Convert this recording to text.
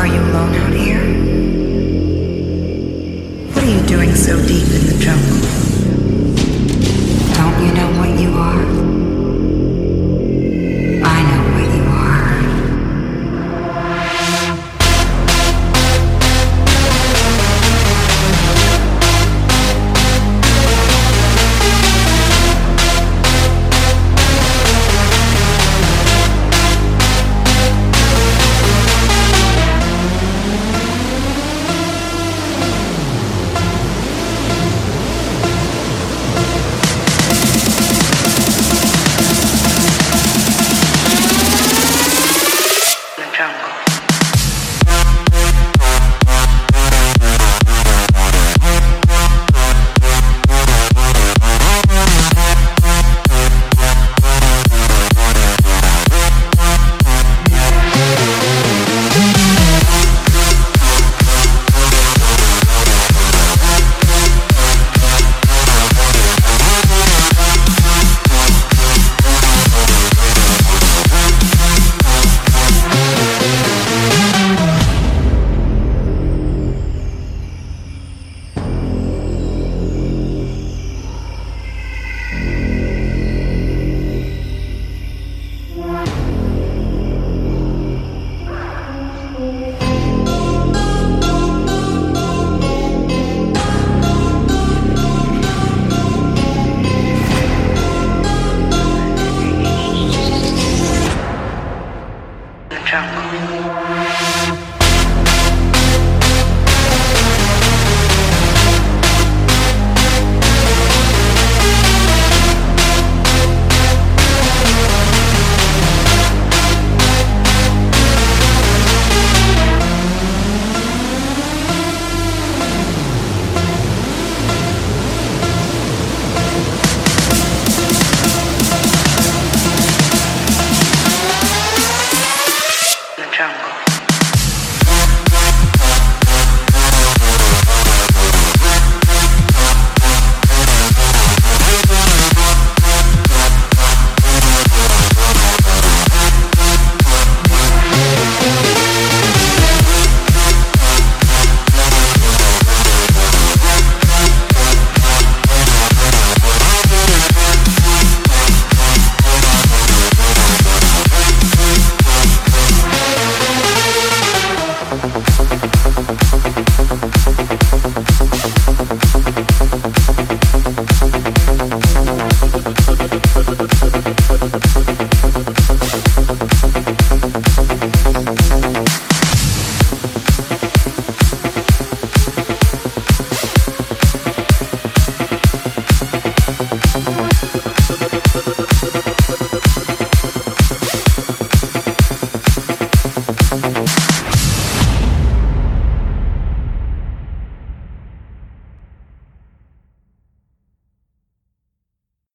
Are you alone? something, something.